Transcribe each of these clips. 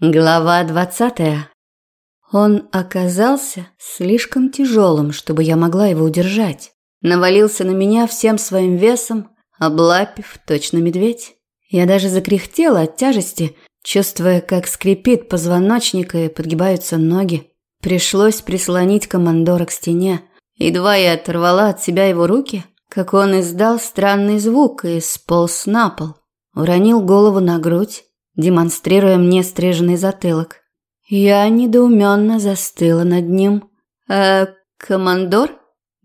Глава двадцатая. Он оказался слишком тяжелым, чтобы я могла его удержать. Навалился на меня всем своим весом, облапив точно медведь. Я даже закряхтела от тяжести, чувствуя, как скрипит позвоночник и подгибаются ноги. Пришлось прислонить командора к стене. Едва я оторвала от себя его руки, как он издал странный звук и сполз на пол. Уронил голову на грудь демонстрируя мне стриженный затылок. Я недоуменно застыла над ним. «Э, командор?»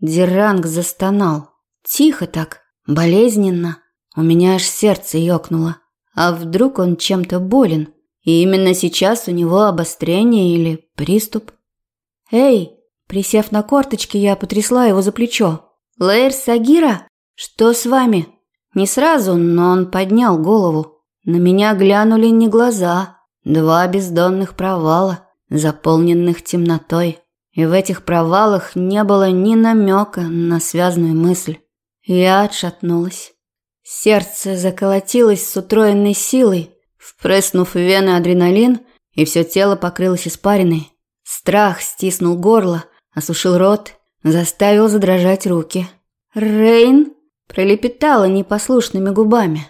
Диранг застонал. Тихо так, болезненно. У меня аж сердце ёкнуло. А вдруг он чем-то болен? И именно сейчас у него обострение или приступ? «Эй!» Присев на корточки, я потрясла его за плечо. «Лейр Сагира? Что с вами?» Не сразу, но он поднял голову. На меня глянули не глаза, два бездонных провала, заполненных темнотой. И в этих провалах не было ни намека на связанную мысль. Я отшатнулась. Сердце заколотилось с утроенной силой, впрыснув в вены адреналин, и все тело покрылось испариной. Страх стиснул горло, осушил рот, заставил задрожать руки. «Рейн?» – пролепетала непослушными губами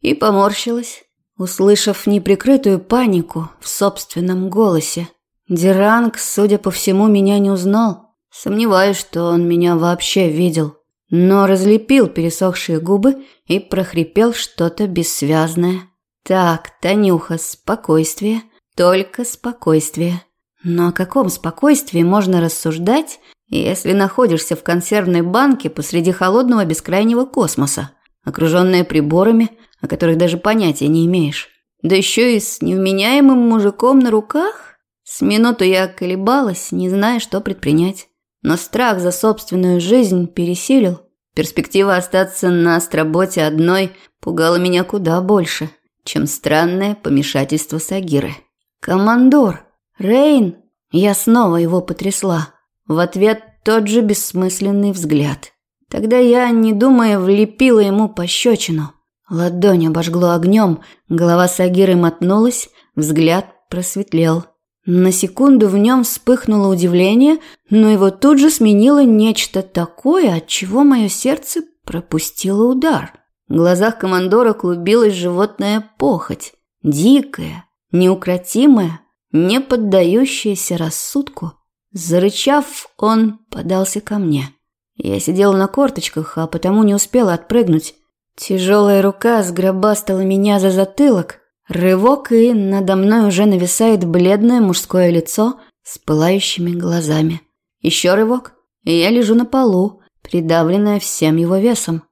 и поморщилась, услышав неприкрытую панику в собственном голосе. Диранг, судя по всему, меня не узнал. Сомневаюсь, что он меня вообще видел. Но разлепил пересохшие губы и прохрипел что-то бессвязное. «Так, Танюха, спокойствие, только спокойствие». Но о каком спокойствии можно рассуждать, если находишься в консервной банке посреди холодного бескрайнего космоса, окруженная приборами, о которых даже понятия не имеешь. Да еще и с невменяемым мужиком на руках. С минуту я колебалась, не зная, что предпринять. Но страх за собственную жизнь пересилил. Перспектива остаться на астроботе одной пугала меня куда больше, чем странное помешательство Сагиры. «Командор! Рейн!» Я снова его потрясла. В ответ тот же бессмысленный взгляд. Тогда я, не думая, влепила ему пощечину. Ладонь обожгло огнем, голова Сагиры мотнулась, взгляд просветлел. На секунду в нем вспыхнуло удивление, но его тут же сменило нечто такое, от чего мое сердце пропустило удар. В глазах командора клубилась животная похоть, дикая, неукротимая, не поддающаяся рассудку. Зарычав, он подался ко мне. Я сидела на корточках, а потому не успела отпрыгнуть. Тяжелая рука сгробастала меня за затылок. Рывок, и надо мной уже нависает бледное мужское лицо с пылающими глазами. Еще рывок, и я лежу на полу, придавленная всем его весом.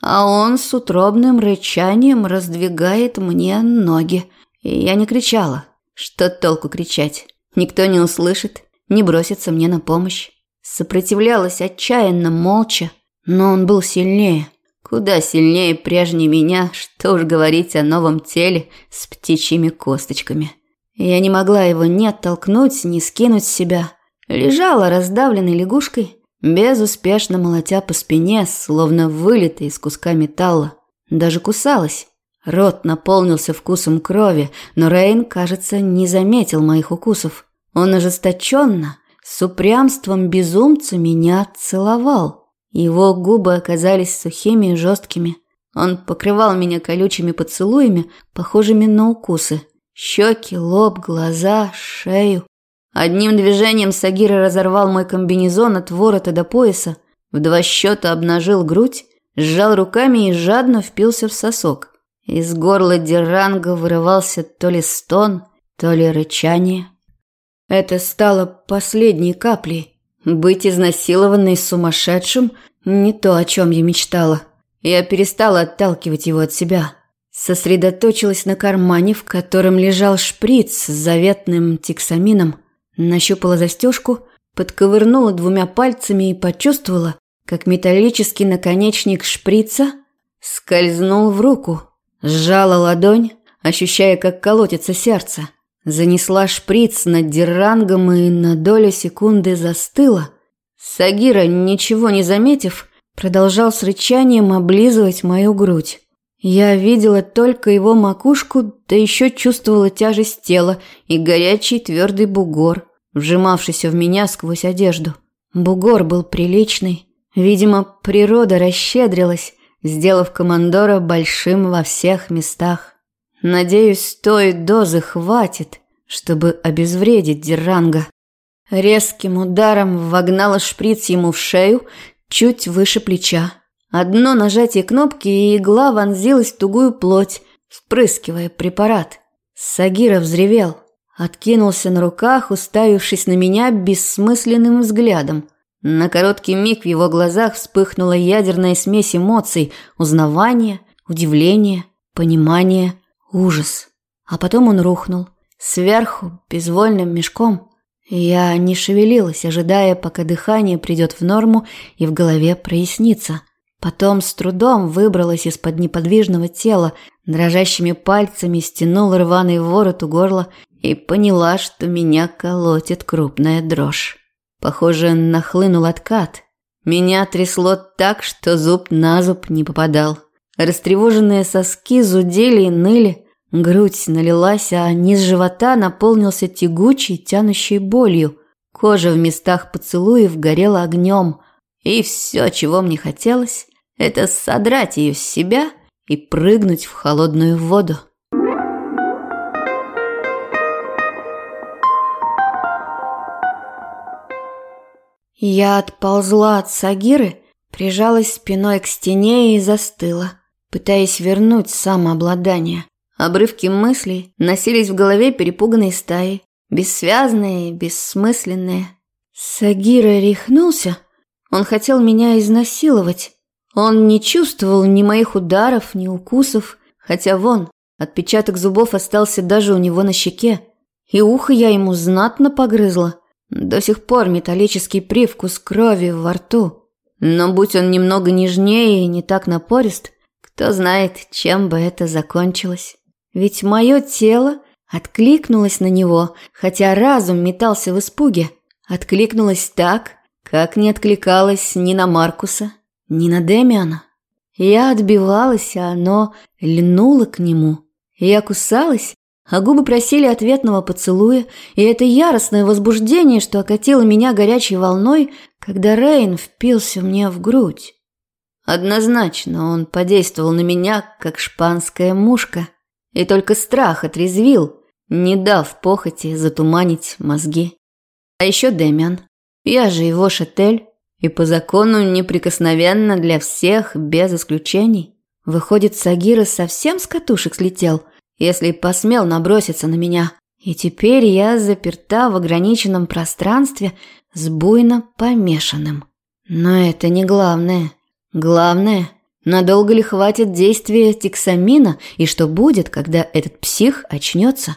А он с утробным рычанием раздвигает мне ноги. И я не кричала. Что толку кричать? Никто не услышит, не бросится мне на помощь. Сопротивлялась отчаянно, молча, но он был сильнее. Куда сильнее прежней меня, что уж говорить о новом теле с птичьими косточками. Я не могла его ни оттолкнуть, ни скинуть с себя. Лежала раздавленной лягушкой, безуспешно молотя по спине, словно вылитой из куска металла. Даже кусалась. Рот наполнился вкусом крови, но Рейн, кажется, не заметил моих укусов. Он ожесточенно, с упрямством безумца меня целовал. Его губы оказались сухими и жесткими. Он покрывал меня колючими поцелуями, похожими на укусы. Щеки, лоб, глаза, шею. Одним движением Сагира разорвал мой комбинезон от ворота до пояса, в два счета обнажил грудь, сжал руками и жадно впился в сосок. Из горла Диранга вырывался то ли стон, то ли рычание. Это стало последней каплей. Быть изнасилованной сумасшедшим – не то, о чем я мечтала. Я перестала отталкивать его от себя. Сосредоточилась на кармане, в котором лежал шприц с заветным тиксамином. Нащупала застежку, подковырнула двумя пальцами и почувствовала, как металлический наконечник шприца скользнул в руку. Сжала ладонь, ощущая, как колотится сердце. Занесла шприц над дирангом и на долю секунды застыла. Сагира, ничего не заметив, продолжал с рычанием облизывать мою грудь. Я видела только его макушку, да еще чувствовала тяжесть тела и горячий твердый бугор, вжимавшийся в меня сквозь одежду. Бугор был приличный. Видимо, природа расщедрилась, сделав командора большим во всех местах. Надеюсь, той дозы хватит, чтобы обезвредить Дерранга. Резким ударом вогнала шприц ему в шею, чуть выше плеча. Одно нажатие кнопки, и игла вонзилась в тугую плоть, впрыскивая препарат. Сагира взревел, откинулся на руках, уставившись на меня бессмысленным взглядом. На короткий миг в его глазах вспыхнула ядерная смесь эмоций – узнавание, удивление, понимание, ужас. А потом он рухнул. Сверху, безвольным мешком. Я не шевелилась, ожидая, пока дыхание придет в норму и в голове прояснится – Потом с трудом выбралась из-под неподвижного тела, дрожащими пальцами стянула рваный ворот у горла и поняла, что меня колотит крупная дрожь. Похоже, нахлынул откат. Меня трясло так, что зуб на зуб не попадал. Растревоженные соски зудели и ныли, грудь налилась, а низ живота наполнился тягучей, тянущей болью. Кожа в местах поцелуев горела огнем. И все, чего мне хотелось, это содрать ее с себя и прыгнуть в холодную воду. Я отползла от Сагиры, прижалась спиной к стене и застыла, пытаясь вернуть самообладание. Обрывки мыслей носились в голове перепуганной стаи, бессвязные, бессмысленные. Сагира рехнулся. Он хотел меня изнасиловать. Он не чувствовал ни моих ударов, ни укусов, хотя вон, отпечаток зубов остался даже у него на щеке. И ухо я ему знатно погрызла. До сих пор металлический привкус крови во рту. Но будь он немного нежнее и не так напорист, кто знает, чем бы это закончилось. Ведь мое тело откликнулось на него, хотя разум метался в испуге. Откликнулось так, как не откликалось ни на Маркуса, не на Демиана. Я отбивалась, а оно льнуло к нему. Я кусалась, а губы просили ответного поцелуя, и это яростное возбуждение, что окатило меня горячей волной, когда Рейн впился мне в грудь. Однозначно он подействовал на меня, как шпанская мушка, и только страх отрезвил, не дав похоти затуманить мозги. А еще Демиан. Я же его шатель, и по закону неприкосновенно для всех, без исключений. Выходит, Сагира совсем с катушек слетел, если посмел наброситься на меня. И теперь я заперта в ограниченном пространстве с буйно помешанным. Но это не главное. Главное, надолго ли хватит действия тиксамина и что будет, когда этот псих очнется.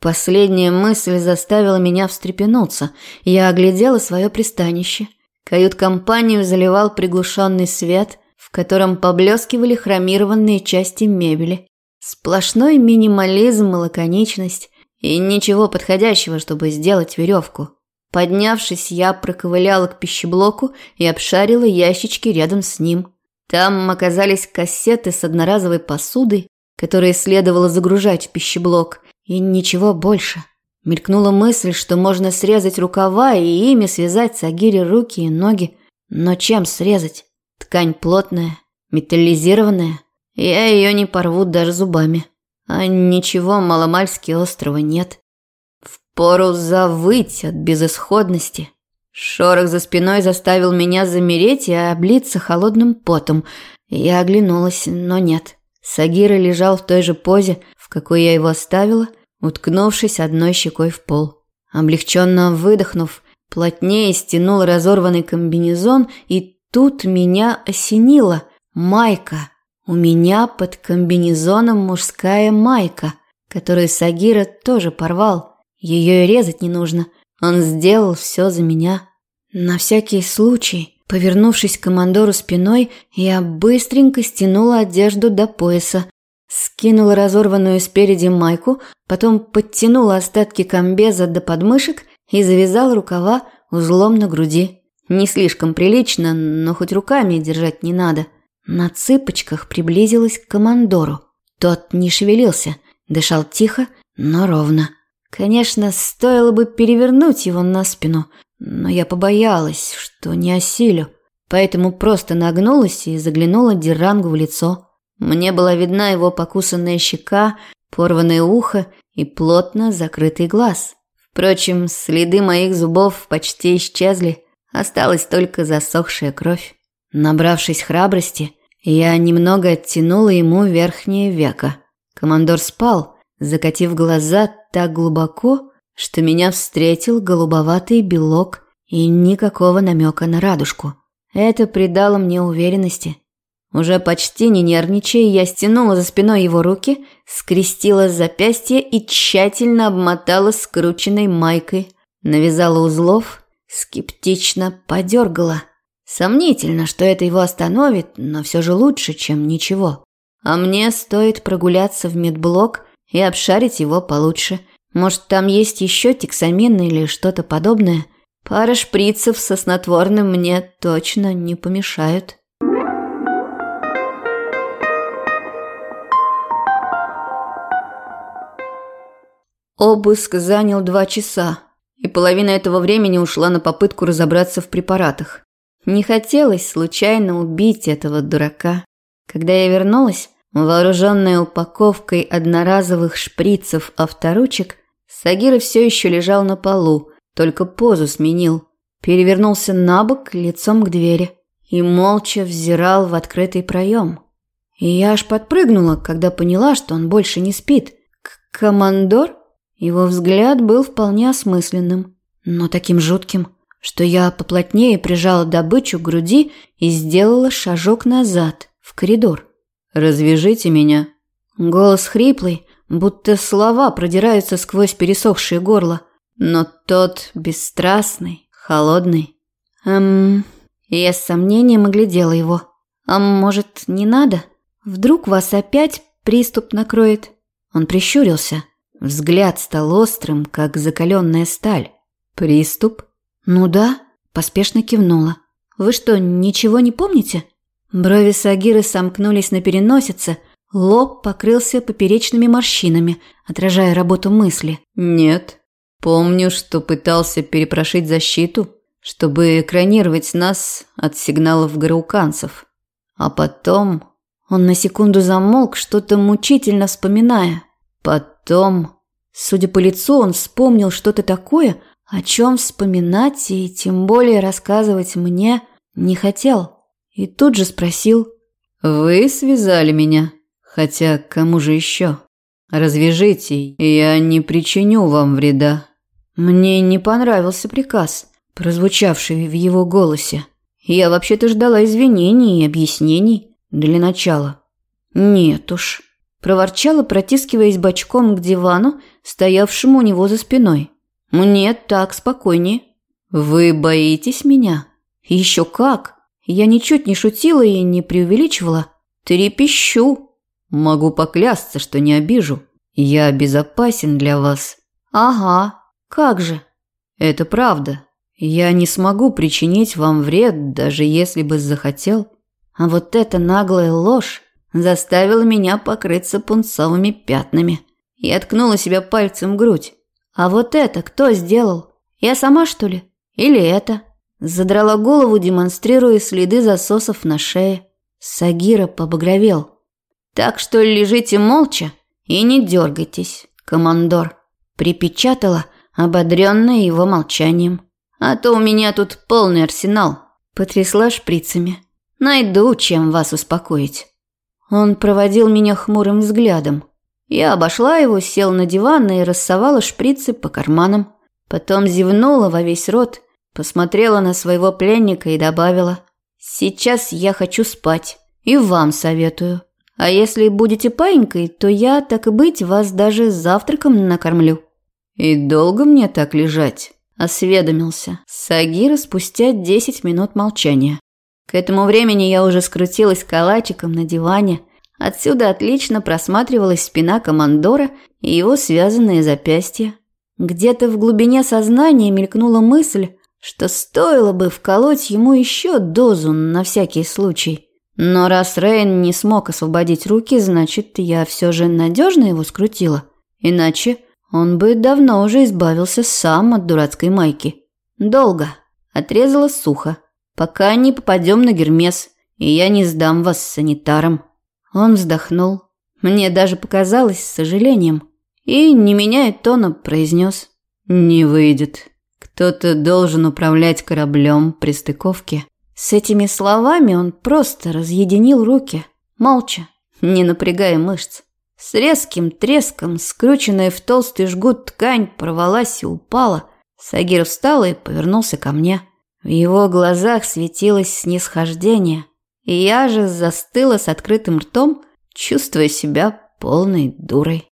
Последняя мысль заставила меня встрепенуться. Я оглядела свое пристанище – Кают-компанию заливал приглушенный свет, в котором поблескивали хромированные части мебели. Сплошной минимализм и лаконичность, и ничего подходящего, чтобы сделать веревку. Поднявшись, я проковыляла к пищеблоку и обшарила ящички рядом с ним. Там оказались кассеты с одноразовой посудой, которые следовало загружать в пищеблок, и ничего больше. Мелькнула мысль, что можно срезать рукава и ими связать Сагире руки и ноги. Но чем срезать? Ткань плотная, металлизированная. Я ее не порву даже зубами. А ничего маломальски острого нет. Впору завыть от безысходности. Шорох за спиной заставил меня замереть и облиться холодным потом. Я оглянулась, но нет. Сагира лежал в той же позе, в какой я его оставила – уткнувшись одной щекой в пол. Облегченно выдохнув, плотнее стянул разорванный комбинезон, и тут меня осенило. Майка. У меня под комбинезоном мужская майка, которую Сагира тоже порвал. Ее и резать не нужно. Он сделал все за меня. На всякий случай, повернувшись к командору спиной, я быстренько стянула одежду до пояса, Скинула разорванную спереди майку, потом подтянула остатки комбеза до подмышек и завязала рукава узлом на груди. Не слишком прилично, но хоть руками держать не надо. на цыпочках приблизилась к командору. Тот не шевелился, дышал тихо, но ровно. Конечно, стоило бы перевернуть его на спину, но я побоялась, что не осилю, поэтому просто нагнулась и заглянула Дирангу в лицо. Мне была видна его покусанная щека, порванное ухо и плотно закрытый глаз. Впрочем, следы моих зубов почти исчезли, осталась только засохшая кровь. Набравшись храбрости, я немного оттянула ему верхнее веко. Командор спал, закатив глаза так глубоко, что меня встретил голубоватый белок и никакого намека на радужку. Это придало мне уверенности. Уже почти не нервничая, я стянула за спиной его руки, скрестила запястье и тщательно обмотала скрученной майкой. Навязала узлов, скептично подергала. Сомнительно, что это его остановит, но все же лучше, чем ничего. А мне стоит прогуляться в медблок и обшарить его получше. Может, там есть еще тексамин или что-то подобное? Пара шприцев со снотворным мне точно не помешают. Обыск занял два часа, и половина этого времени ушла на попытку разобраться в препаратах. Не хотелось случайно убить этого дурака. Когда я вернулась, вооруженная упаковкой одноразовых шприцев авторучек, Сагира все еще лежал на полу, только позу сменил. Перевернулся на бок лицом к двери и молча взирал в открытый проем. И я аж подпрыгнула, когда поняла, что он больше не спит. К «Командор?» Его взгляд был вполне осмысленным, но таким жутким, что я поплотнее прижала добычу к груди и сделала шажок назад, в коридор. «Развяжите меня». Голос хриплый, будто слова продираются сквозь пересохшее горло, но тот бесстрастный, холодный. Эм, я с сомнением оглядела его. А может, не надо? Вдруг вас опять приступ накроет? Он прищурился. Взгляд стал острым, как закаленная сталь. «Приступ?» «Ну да», – поспешно кивнула. «Вы что, ничего не помните?» Брови Сагиры сомкнулись на переносице, лоб покрылся поперечными морщинами, отражая работу мысли. «Нет. Помню, что пытался перепрошить защиту, чтобы экранировать нас от сигналов гарауканцев. А потом...» Он на секунду замолк, что-то мучительно вспоминая. Потом, судя по лицу, он вспомнил что-то такое, о чем вспоминать и тем более рассказывать мне не хотел. И тут же спросил. «Вы связали меня? Хотя кому же еще? Развяжите, я не причиню вам вреда». Мне не понравился приказ, прозвучавший в его голосе. Я вообще-то ждала извинений и объяснений для начала. Нет уж проворчала, протискиваясь бочком к дивану, стоявшему у него за спиной. «Мне так спокойнее». «Вы боитесь меня?» «Еще как!» Я ничуть не шутила и не преувеличивала. «Трепещу!» «Могу поклясться, что не обижу. Я безопасен для вас». «Ага, как же?» «Это правда. Я не смогу причинить вам вред, даже если бы захотел». А вот эта наглая ложь заставила меня покрыться пунцовыми пятнами. Я ткнула себя пальцем в грудь. А вот это кто сделал? Я сама, что ли? Или это? Задрала голову, демонстрируя следы засосов на шее. Сагира побагровел. Так что лежите молча и не дергайтесь, командор. Припечатала, ободренная его молчанием. А то у меня тут полный арсенал. Потрясла шприцами. Найду, чем вас успокоить. Он проводил меня хмурым взглядом. Я обошла его, сел на диван и рассовала шприцы по карманам. Потом зевнула во весь рот, посмотрела на своего пленника и добавила. «Сейчас я хочу спать. И вам советую. А если будете паинькой, то я, так и быть, вас даже завтраком накормлю». «И долго мне так лежать?» – осведомился Сагира спустя десять минут молчания. К этому времени я уже скрутилась калачиком на диване. Отсюда отлично просматривалась спина командора и его связанные запястья. Где-то в глубине сознания мелькнула мысль, что стоило бы вколоть ему еще дозу на всякий случай. Но раз Рейн не смог освободить руки, значит, я все же надежно его скрутила. Иначе он бы давно уже избавился сам от дурацкой майки. Долго. Отрезала сухо. Пока не попадем на Гермес, и я не сдам вас санитарам. Он вздохнул. Мне даже показалось с сожалением. И, не меняя тона, произнес. Не выйдет. Кто-то должен управлять кораблем при стыковке. С этими словами он просто разъединил руки, молча, не напрягая мышц. С резким треском, скрученная в толстый жгут ткань, порвалась и упала. Сагир встал и повернулся ко мне. В его глазах светилось снисхождение, и я же застыла с открытым ртом, чувствуя себя полной дурой.